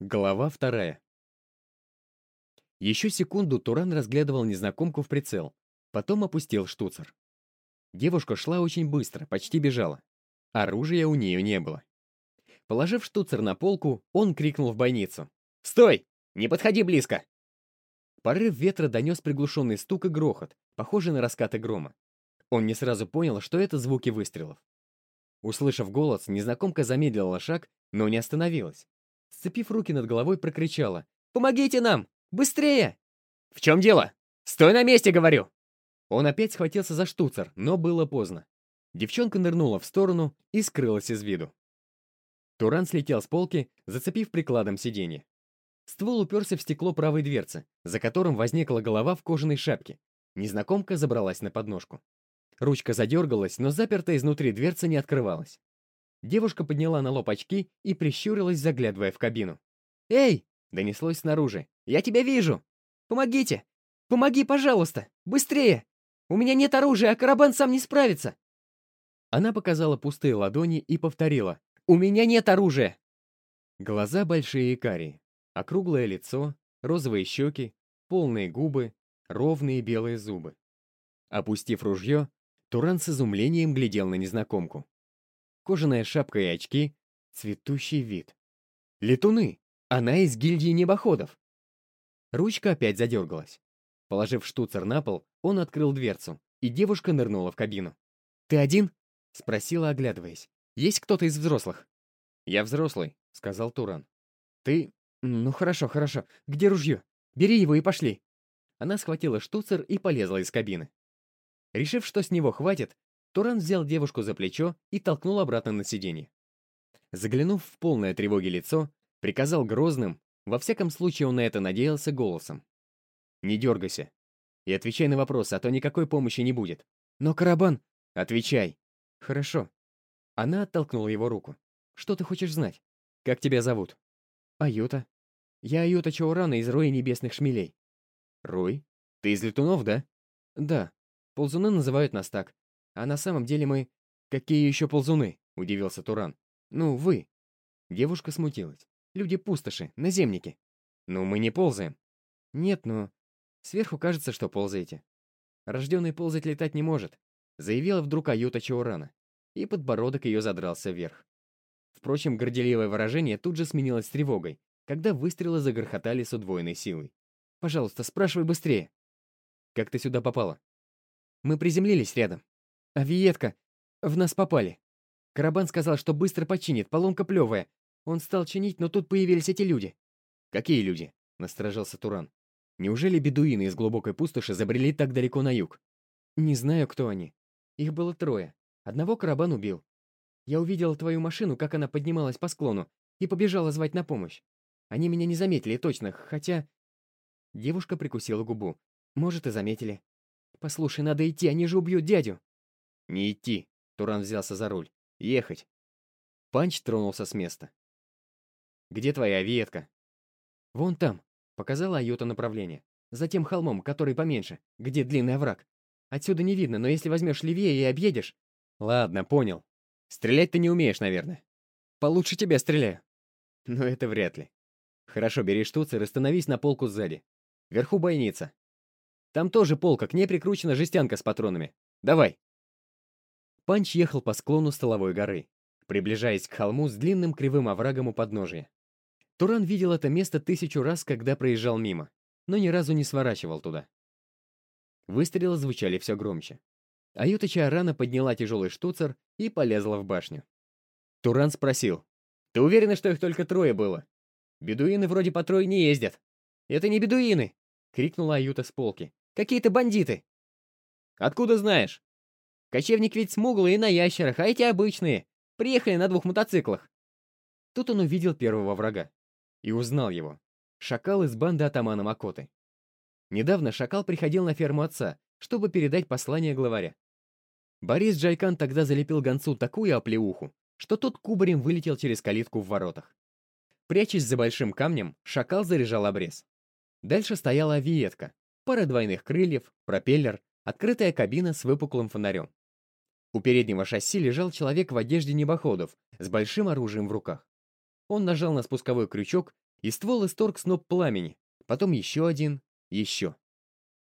Глава вторая. Еще секунду Туран разглядывал незнакомку в прицел, потом опустил штуцер. Девушка шла очень быстро, почти бежала. Оружия у нее не было. Положив штуцер на полку, он крикнул в бойницу. «Стой! Не подходи близко!» Порыв ветра донес приглушенный стук и грохот, похожий на раскаты грома. Он не сразу понял, что это звуки выстрелов. Услышав голос, незнакомка замедлила шаг, но не остановилась. Сцепив руки над головой, прокричала. «Помогите нам! Быстрее!» «В чем дело? Стой на месте, говорю!» Он опять схватился за штуцер, но было поздно. Девчонка нырнула в сторону и скрылась из виду. Туран слетел с полки, зацепив прикладом сиденье. Ствол уперся в стекло правой дверцы, за которым возникла голова в кожаной шапке. Незнакомка забралась на подножку. Ручка задергалась, но запертая изнутри дверца не открывалась. Девушка подняла на лоб очки и прищурилась, заглядывая в кабину. «Эй!» — донеслось снаружи. «Я тебя вижу! Помогите! Помоги, пожалуйста! Быстрее! У меня нет оружия, а карабан сам не справится!» Она показала пустые ладони и повторила. «У меня нет оружия!» Глаза большие и карие, округлое лицо, розовые щеки, полные губы, ровные белые зубы. Опустив ружье, Туран с изумлением глядел на незнакомку кожаная шапка и очки, цветущий вид. Летуны! Она из гильдии небоходов! Ручка опять задергалась. Положив штуцер на пол, он открыл дверцу, и девушка нырнула в кабину. «Ты один?» — спросила, оглядываясь. «Есть кто-то из взрослых?» «Я взрослый», — сказал Туран. «Ты... Ну хорошо, хорошо. Где ружье? Бери его и пошли». Она схватила штуцер и полезла из кабины. Решив, что с него хватит, Туран взял девушку за плечо и толкнул обратно на сиденье. Заглянув в полное тревоги лицо, приказал грозным, во всяком случае он на это надеялся, голосом. «Не дергайся. И отвечай на вопросы, а то никакой помощи не будет. Но Карабан...» «Отвечай». «Хорошо». Она оттолкнула его руку. «Что ты хочешь знать? Как тебя зовут?» «Аюта. Я Аюта Чаурана из Роя Небесных Шмелей». «Рой? Ты из летунов, да?» «Да. Ползуны называют нас так. А на самом деле мы... Какие еще ползуны? Удивился Туран. Ну, вы. Девушка смутилась. Люди пустоши, наземники. Ну, мы не ползаем. Нет, но... Сверху кажется, что ползаете. Рожденный ползать летать не может. Заявила вдруг Аюта Чаурана. И подбородок ее задрался вверх. Впрочем, горделивое выражение тут же сменилось тревогой, когда выстрелы загрохотали с удвоенной силой. «Пожалуйста, спрашивай быстрее». «Как ты сюда попала?» «Мы приземлились рядом. «Авиетка! В нас попали!» Карабан сказал, что быстро починит, поломка плевая. Он стал чинить, но тут появились эти люди. «Какие люди?» — насторожился Туран. «Неужели бедуины из глубокой пустоши забрели так далеко на юг?» «Не знаю, кто они. Их было трое. Одного Карабан убил. Я увидел твою машину, как она поднималась по склону, и побежала звать на помощь. Они меня не заметили точно, хотя...» Девушка прикусила губу. «Может, и заметили. Послушай, надо идти, они же убьют дядю!» «Не идти!» — Туран взялся за руль. «Ехать!» Панч тронулся с места. «Где твоя ветка?» «Вон там», — показала Айота направление. «За тем холмом, который поменьше, где длинный овраг. Отсюда не видно, но если возьмешь левее и объедешь...» «Ладно, понял. Стрелять ты не умеешь, наверное». «Получше тебя стреляю». «Ну, это вряд ли. Хорошо, бери штуцер и становись на полку сзади. Вверху бойница. Там тоже полка, к ней прикручена жестянка с патронами. Давай!» Панч ехал по склону столовой горы, приближаясь к холму с длинным кривым оврагом у подножия. Туран видел это место тысячу раз, когда проезжал мимо, но ни разу не сворачивал туда. Выстрелы звучали все громче. Аюта Чарана подняла тяжелый штуцер и полезла в башню. Туран спросил, «Ты уверена, что их только трое было? Бедуины вроде по трое не ездят». «Это не бедуины!» — крикнула Аюта с полки. «Какие-то бандиты!» «Откуда знаешь?» Кочевник ведь смуглый и на ящерах, а эти обычные. Приехали на двух мотоциклах. Тут он увидел первого врага. И узнал его. Шакал из банды атамана Макоты. Недавно Шакал приходил на ферму отца, чтобы передать послание главаря. Борис Джайкан тогда залепил гонцу такую оплеуху, что тот кубарем вылетел через калитку в воротах. Прячась за большим камнем, шакал заряжал обрез. Дальше стояла авиетка, пара двойных крыльев, пропеллер, открытая кабина с выпуклым фонарем. У переднего шасси лежал человек в одежде небоходов с большим оружием в руках. Он нажал на спусковой крючок, и ствол исторг сноп пламени, потом еще один, еще.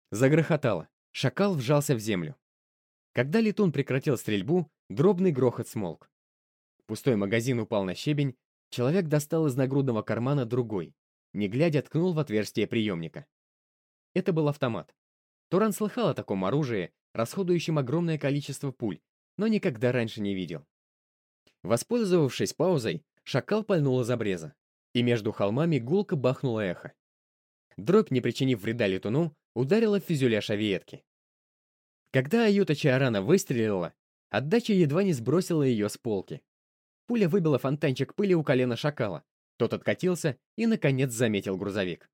Загрохотало. Шакал вжался в землю. Когда летун прекратил стрельбу, дробный грохот смолк. Пустой магазин упал на щебень, человек достал из нагрудного кармана другой, не глядя ткнул в отверстие приемника. Это был автомат. Туран слыхал о таком оружии, расходующем огромное количество пуль, но никогда раньше не видел. Воспользовавшись паузой, шакал пальнул из обреза, и между холмами гулко бахнуло эхо. Дробь, не причинив вреда летуну, ударила в фюзеляж авиетки. Когда Аюта Чиарана выстрелила, отдача едва не сбросила ее с полки. Пуля выбила фонтанчик пыли у колена шакала. Тот откатился и, наконец, заметил грузовик.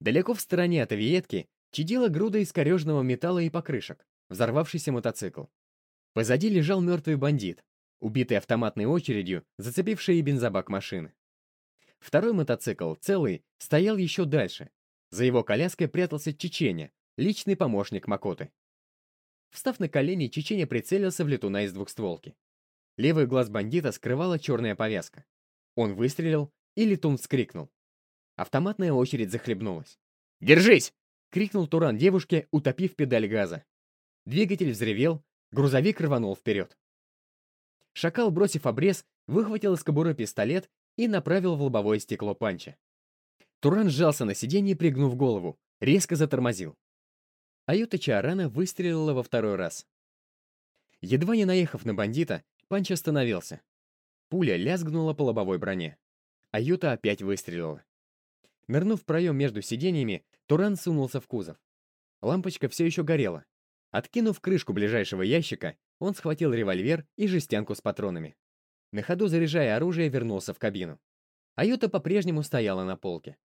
Далеко в стороне от авиетки чадила груда искорежного металла и покрышек, взорвавшийся мотоцикл. Позади лежал мертвый бандит, убитый автоматной очередью, зацепивший бензобак машины. Второй мотоцикл, целый, стоял еще дальше. За его коляской прятался Чеченя, личный помощник Макоты. Встав на колени, Чеченя прицелился в летуна из двухстволки. Левый глаз бандита скрывала черная повязка. Он выстрелил, и летун вскрикнул. Автоматная очередь захлебнулась. «Держись!» — крикнул Туран девушке, утопив педаль газа. Двигатель взревел, грузовик рванул вперед. Шакал, бросив обрез, выхватил из кобуры пистолет и направил в лобовое стекло панча. Туран сжался на сиденье, пригнув голову, резко затормозил. Аюта Чаарана выстрелила во второй раз. Едва не наехав на бандита, Панч остановился. Пуля лязгнула по лобовой броне. Аюта опять выстрелила. Нырнув в проем между сиденьями, Туран сунулся в кузов. Лампочка все еще горела. Откинув крышку ближайшего ящика, он схватил револьвер и жестянку с патронами. На ходу заряжая оружие, вернулся в кабину. Аюта по-прежнему стояла на полке.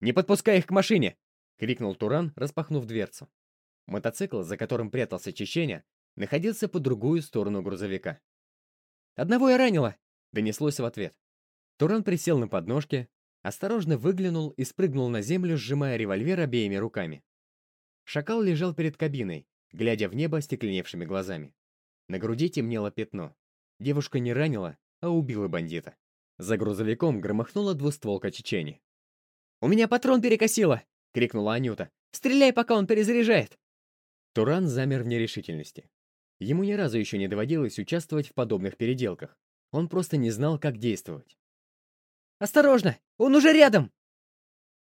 «Не подпускай их к машине!» — крикнул Туран, распахнув дверцу. Мотоцикл, за которым прятался Чеченя, находился по другую сторону грузовика. «Одного я ранила!» — донеслось в ответ. Туран присел на подножке, осторожно выглянул и спрыгнул на землю, сжимая револьвер обеими руками. Шакал лежал перед кабиной, глядя в небо остекленевшими глазами. На груди темнело пятно. Девушка не ранила, а убила бандита. За грузовиком громыхнула двустволка Чечени. «У меня патрон перекосило!» — крикнула Анюта. «Стреляй, пока он перезаряжает!» Туран замер в нерешительности. Ему ни разу еще не доводилось участвовать в подобных переделках. Он просто не знал, как действовать. «Осторожно! Он уже рядом!»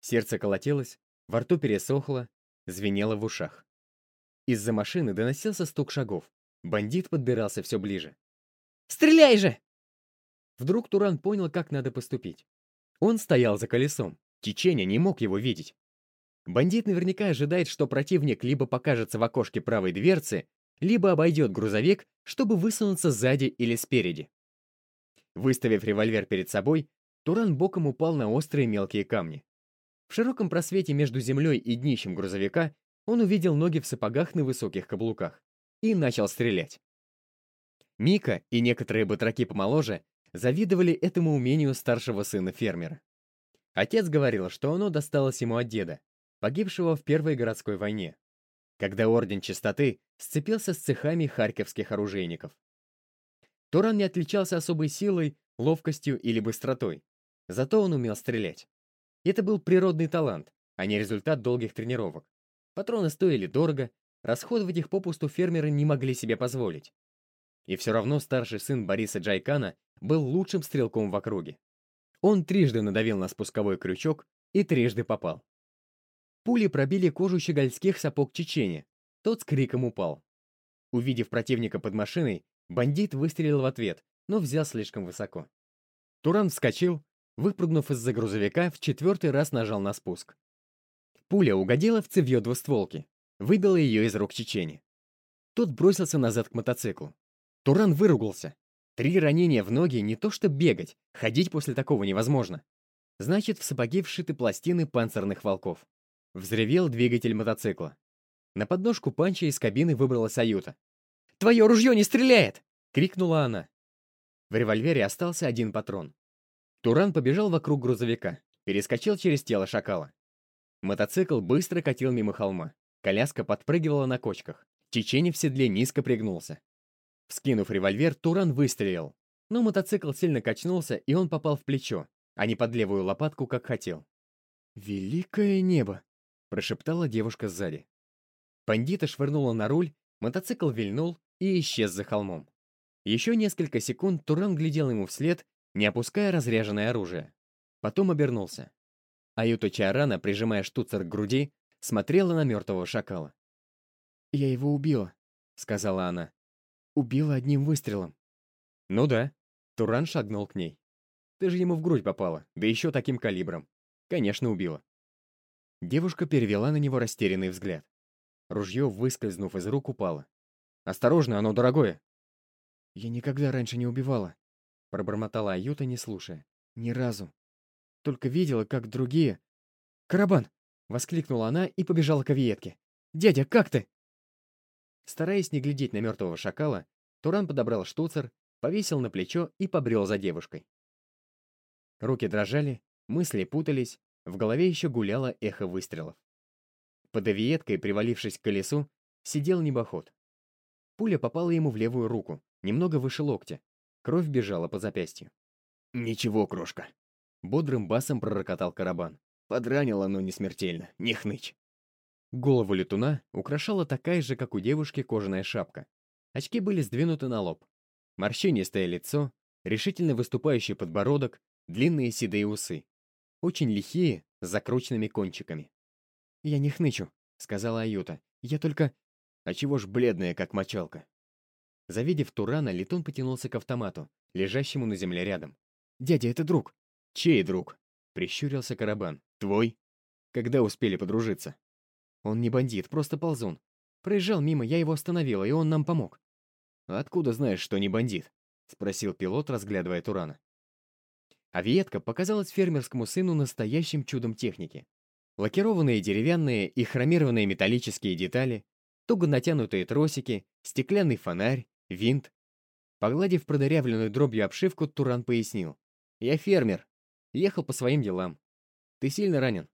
Сердце колотилось, во рту пересохло, звенело в ушах. Из-за машины доносился стук шагов. Бандит подбирался все ближе. «Стреляй же!» Вдруг Туран понял, как надо поступить. Он стоял за колесом. Чеченя не мог его видеть. Бандит наверняка ожидает, что противник либо покажется в окошке правой дверцы, либо обойдет грузовик, чтобы высунуться сзади или спереди. Выставив револьвер перед собой, Туран боком упал на острые мелкие камни. В широком просвете между землей и днищем грузовика он увидел ноги в сапогах на высоких каблуках и начал стрелять. Мика и некоторые батраки помоложе завидовали этому умению старшего сына фермера. Отец говорил, что оно досталось ему от деда, погибшего в Первой городской войне, когда Орден Чистоты сцепился с цехами харьковских оружейников. Туран не отличался особой силой, ловкостью или быстротой, зато он умел стрелять. Это был природный талант, а не результат долгих тренировок. Патроны стоили дорого, расходовать их попусту фермеры не могли себе позволить. И все равно старший сын Бориса Джайкана был лучшим стрелком в округе. Он трижды надавил на спусковой крючок и трижды попал. Пули пробили кожу щегольских сапог Чечени. Тот с криком упал. Увидев противника под машиной, бандит выстрелил в ответ, но взял слишком высоко. Туран вскочил, выпрыгнув из-за грузовика, в четвертый раз нажал на спуск. Пуля угодила в цевье двустволки, выбила ее из рук Чечени. Тот бросился назад к мотоциклу. Туран выругался. Три ранения в ноги не то что бегать, ходить после такого невозможно. Значит, в сапоги вшиты пластины панцирных волков. Взревел двигатель мотоцикла. На подножку панча из кабины выбралась Аюта. «Твое ружье не стреляет!» — крикнула она. В револьвере остался один патрон. Туран побежал вокруг грузовика, перескочил через тело шакала. Мотоцикл быстро катил мимо холма. Коляска подпрыгивала на кочках. Чеченев в седле низко пригнулся. Вскинув револьвер, Туран выстрелил. Но мотоцикл сильно качнулся, и он попал в плечо, а не под левую лопатку, как хотел. «Великое небо!» — прошептала девушка сзади. Бандита швырнула на руль, мотоцикл вильнул и исчез за холмом. Еще несколько секунд Туран глядел ему вслед, не опуская разряженное оружие. Потом обернулся. Аюта Чарана, прижимая штуцер к груди, смотрела на мертвого шакала. «Я его убила», — сказала она. «Убила одним выстрелом». «Ну да». Туран шагнул к ней. «Ты же ему в грудь попала, да еще таким калибром. Конечно, убила». Девушка перевела на него растерянный взгляд. Ружье, выскользнув из рук, упало. «Осторожно, оно дорогое!» «Я никогда раньше не убивала», — пробормотала Аюта, не слушая. «Ни разу. Только видела, как другие...» «Карабан!» — воскликнула она и побежала к авиетке. «Дядя, как ты?» Стараясь не глядеть на мертвого шакала, Туран подобрал штуцер, повесил на плечо и побрел за девушкой. Руки дрожали, мысли путались, в голове еще гуляло эхо выстрелов. Под авиеткой, привалившись к колесу, сидел небоход. Пуля попала ему в левую руку, немного выше локтя. Кровь бежала по запястью. «Ничего, крошка», — бодрым басом пророкотал карабан. Подранило, но не смертельно, не хнычь. Голову летуна украшала такая же, как у девушки, кожаная шапка. Очки были сдвинуты на лоб. Морщинистое лицо, решительно выступающий подбородок, длинные седые усы. Очень лихие, с закрученными кончиками. «Я не хнычу», — сказала Аюта. «Я только...» «А чего ж бледная, как мочалка?» Завидев Турана, Летун потянулся к автомату, лежащему на земле рядом. «Дядя, это друг!» «Чей друг?» — прищурился Карабан. «Твой?» «Когда успели подружиться?» «Он не бандит, просто ползун. Проезжал мимо, я его остановила, и он нам помог». «Откуда знаешь, что не бандит?» — спросил пилот, разглядывая Турана. Авиетка показалась фермерскому сыну настоящим чудом техники. Лакированные деревянные и хромированные металлические детали, туго натянутые тросики, стеклянный фонарь, винт. Погладив продырявленную дробью обшивку, Туран пояснил. «Я фермер. Ехал по своим делам. Ты сильно ранен.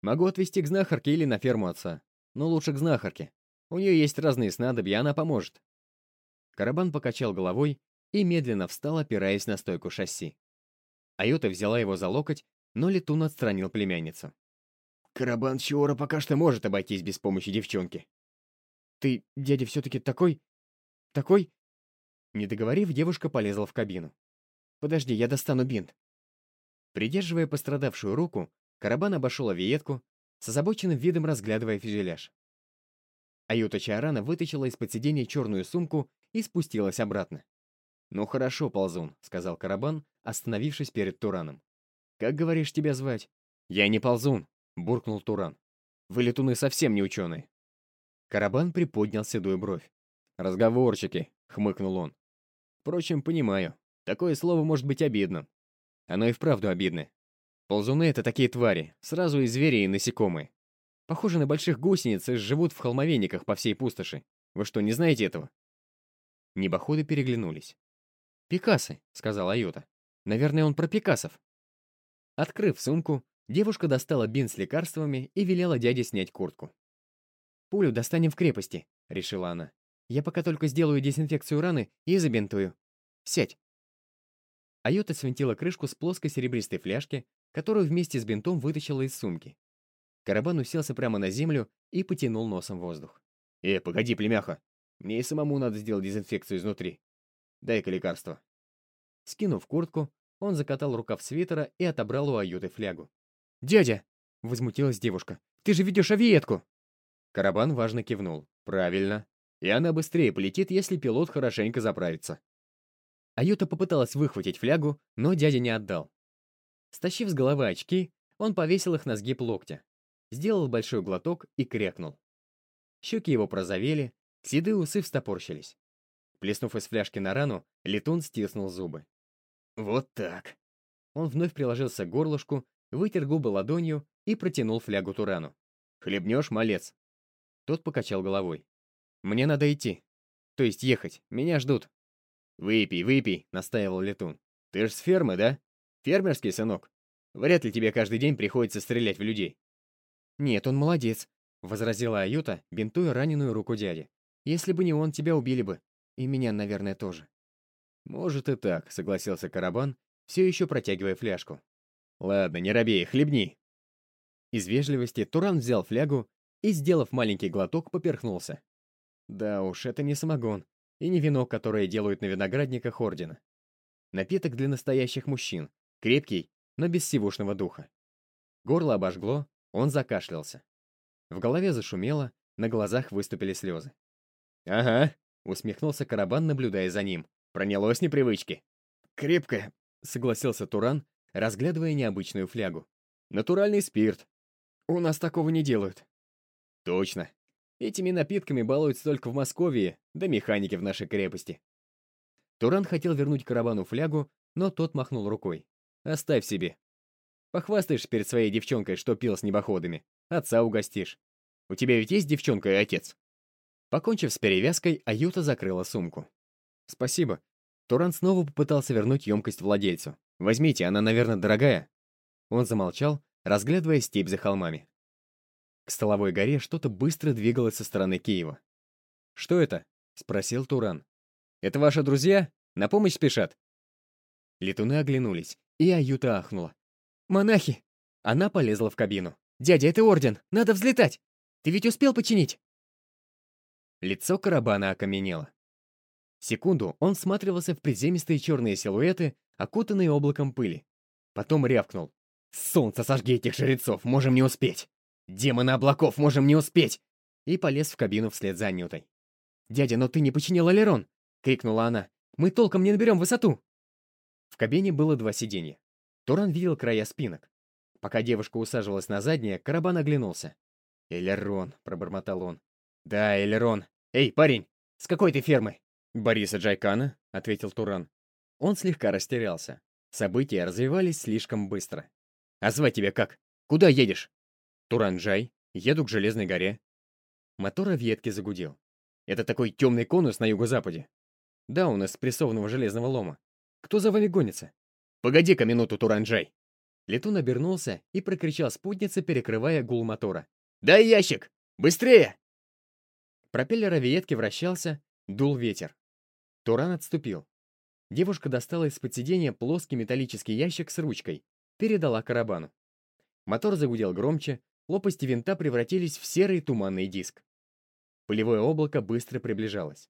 Могу отвезти к знахарке или на ферму отца. Но лучше к знахарке. У нее есть разные снадобья, она поможет». Карабан покачал головой и медленно встал, опираясь на стойку шасси. Айота взяла его за локоть, но Летун отстранил племянницу. Карабан Чиора пока что может обойтись без помощи девчонки. Ты, дядя, все-таки такой... такой... Не договорив, девушка полезла в кабину. Подожди, я достану бинт. Придерживая пострадавшую руку, Карабан обошел авиетку, с озабоченным видом разглядывая фюзеляж. Аюта Чарана вытащила из-под сиденья черную сумку и спустилась обратно. «Ну хорошо, ползун», — сказал Карабан, остановившись перед Тураном. «Как, говоришь, тебя звать?» «Я не ползун», — буркнул Туран. «Вы, летуны, совсем не ученые». Карабан приподнял седую бровь. «Разговорчики», — хмыкнул он. «Впрочем, понимаю. Такое слово может быть обидным. Оно и вправду обидное. Ползуны — это такие твари, сразу и звери, и насекомые. Похожи на больших гусениц и живут в холмовейниках по всей пустоши. Вы что, не знаете этого?» Небоходы переглянулись. «Пикасы», — сказал Аюта. «Наверное, он про пикасов». Открыв сумку, Девушка достала бин с лекарствами и велела дяде снять куртку. «Пулю достанем в крепости», — решила она. «Я пока только сделаю дезинфекцию раны и забинтую. Сядь». Айота свинтила крышку с плоской серебристой фляжки, которую вместе с бинтом вытащила из сумки. Карабан уселся прямо на землю и потянул носом воздух. «Э, погоди, племяха! Мне и самому надо сделать дезинфекцию изнутри. Дай-ка лекарство». Скинув куртку, он закатал рукав свитера и отобрал у Аюты флягу. «Дядя!» — возмутилась девушка. «Ты же ведешь авиетку!» Карабан важно кивнул. «Правильно. И она быстрее полетит, если пилот хорошенько заправится». Аюта попыталась выхватить флягу, но дядя не отдал. Стащив с головы очки, он повесил их на сгиб локтя. Сделал большой глоток и крякнул. Щеки его прозовели, седые усы встопорщились. Плеснув из фляжки на рану, летун стиснул зубы. «Вот так». Он вновь приложился к горлышку, вытер губы ладонью и протянул флягу Турану. «Хлебнешь, малец?» Тот покачал головой. «Мне надо идти. То есть ехать. Меня ждут». «Выпей, выпей», — настаивал Летун. «Ты ж с фермы, да? Фермерский сынок. Вряд ли тебе каждый день приходится стрелять в людей». «Нет, он молодец», — возразила Аюта, бинтуя раненую руку дяди. «Если бы не он, тебя убили бы. И меня, наверное, тоже». «Может и так», — согласился Карабан, все еще протягивая фляжку. Ладно, не робей, хлебни. Из вежливости Туран взял флягу и, сделав маленький глоток, поперхнулся. Да уж, это не самогон и не вино, которое делают на виноградниках Ордена. Напиток для настоящих мужчин, крепкий, но без сивушного духа. Горло обожгло, он закашлялся. В голове зашумело, на глазах выступили слезы. «Ага», — усмехнулся Карабан, наблюдая за ним. «Пронялось непривычки». «Крепкое», — согласился Туран, разглядывая необычную флягу. «Натуральный спирт. У нас такого не делают». «Точно. Этими напитками балуются только в Москве, да механики в нашей крепости». Туран хотел вернуть Карабану флягу, но тот махнул рукой. «Оставь себе. Похвастаешь перед своей девчонкой, что пил с небоходами. Отца угостишь. У тебя ведь есть девчонка и отец?» Покончив с перевязкой, Аюта закрыла сумку. «Спасибо». Туран снова попытался вернуть емкость владельцу. «Возьмите, она, наверное, дорогая». Он замолчал, разглядывая степь за холмами. К столовой горе что-то быстро двигалось со стороны Киева. «Что это?» — спросил Туран. «Это ваши друзья? На помощь спешат?» Летуны оглянулись, и Аюта ахнула. «Монахи!» Она полезла в кабину. «Дядя, это орден! Надо взлетать! Ты ведь успел починить?» Лицо Карабана окаменело. Секунду он всматривался в приземистые черные силуэты, окутанные облаком пыли. Потом рявкнул. «Солнце сожги этих жрецов, можем не успеть! Демоны облаков, можем не успеть!» И полез в кабину вслед за Анютой. «Дядя, но ты не починил Алерон!» — крикнула она. «Мы толком не наберем высоту!» В кабине было два сиденья. Туран видел края спинок. Пока девушка усаживалась на заднее, Карабан оглянулся. «Элерон», — пробормотал он. «Да, Элерон. Эй, парень, с какой ты фермы?» «Бориса Джайкана», — ответил Туран. Он слегка растерялся. События развивались слишком быстро. «А звать тебя как? Куда едешь?» «Туран Джай. Еду к Железной горе». Мотор ветке загудел. «Это такой темный конус на юго-западе?» «Да, у нас спрессованного железного лома. Кто за вами гонится?» «Погоди-ка минуту, Туранджай!» Летун обернулся и прокричал спутнице, перекрывая гул мотора. «Дай ящик! Быстрее!» Пропеллер авиетки вращался, дул ветер. Туран отступил. Девушка достала из-под сиденья плоский металлический ящик с ручкой, передала карабану. Мотор загудел громче, лопасти винта превратились в серый туманный диск. Пылевое облако быстро приближалось.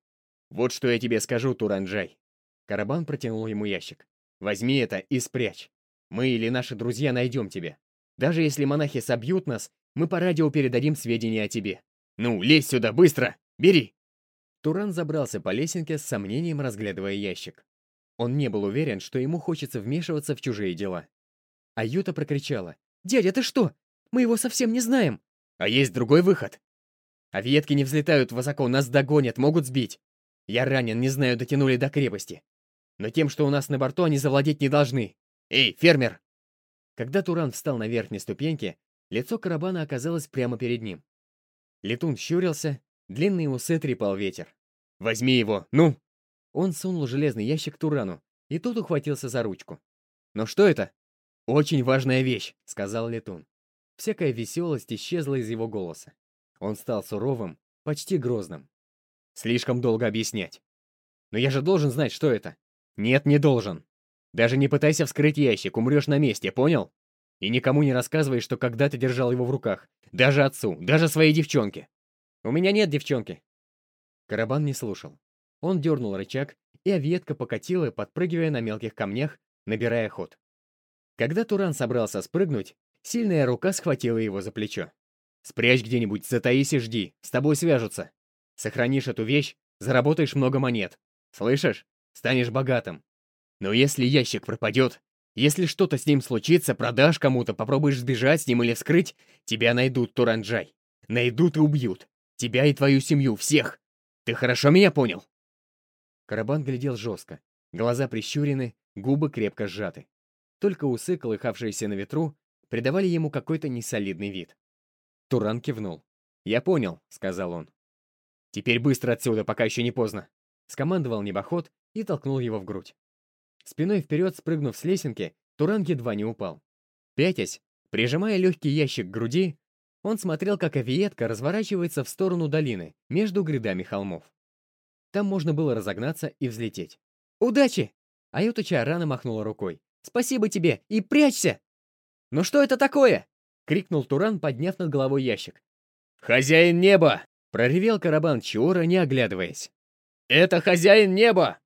«Вот что я тебе скажу, Туранджай!» Карабан протянул ему ящик. «Возьми это и спрячь. Мы или наши друзья найдем тебя. Даже если монахи собьют нас, мы по радио передадим сведения о тебе. «Ну, лезь сюда, быстро! Бери!» Туран забрался по лесенке с сомнением, разглядывая ящик. Он не был уверен, что ему хочется вмешиваться в чужие дела. Аюта прокричала. «Дядя, ты что? Мы его совсем не знаем!» «А есть другой выход!» «А ветки не взлетают высоко, нас догонят, могут сбить. Я ранен, не знаю, дотянули до крепости. Но тем, что у нас на борту, они завладеть не должны. Эй, фермер!» Когда Туран встал на верхней ступеньке, лицо карабана оказалось прямо перед ним. Летун щурился, длинные усы трепал ветер. «Возьми его, ну!» Он сунул железный ящик Турану, и тот ухватился за ручку. «Но что это?» «Очень важная вещь», — сказал Летун. Всякая веселость исчезла из его голоса. Он стал суровым, почти грозным. «Слишком долго объяснять. Но я же должен знать, что это». «Нет, не должен. Даже не пытайся вскрыть ящик, умрешь на месте, понял?» И никому не рассказывай, что когда-то держал его в руках. Даже отцу, даже своей девчонке. У меня нет девчонки. Карабан не слушал. Он дернул рычаг, и авиетка покатила, подпрыгивая на мелких камнях, набирая ход. Когда Туран собрался спрыгнуть, сильная рука схватила его за плечо. «Спрячь где-нибудь, затаись и жди, с тобой свяжутся. Сохранишь эту вещь, заработаешь много монет. Слышишь? Станешь богатым. Но если ящик пропадет, если что-то с ним случится, продашь кому-то, попробуешь сбежать с ним или вскрыть, тебя найдут, Туранджай. Найдут и убьют. Тебя и твою семью, всех. Ты хорошо меня понял?» Карабан глядел жестко. Глаза прищурены, губы крепко сжаты. Только усы, колыхавшиеся на ветру, придавали ему какой-то несолидный вид. Туран кивнул. «Я понял», — сказал он. «Теперь быстро отсюда, пока еще не поздно», — скомандовал небоход и толкнул его в грудь. Спиной вперед спрыгнув с лесенки, Туран едва не упал. Пятясь, прижимая легкий ящик к груди, он смотрел, как авиетка разворачивается в сторону долины, между грядами холмов. Там можно было разогнаться и взлететь. «Удачи!» Аюта рано махнула рукой. «Спасибо тебе! И прячься!» «Ну что это такое?» — крикнул Туран, подняв над головой ящик. «Хозяин неба!» — проревел Карабан Чиора, не оглядываясь. «Это хозяин неба!»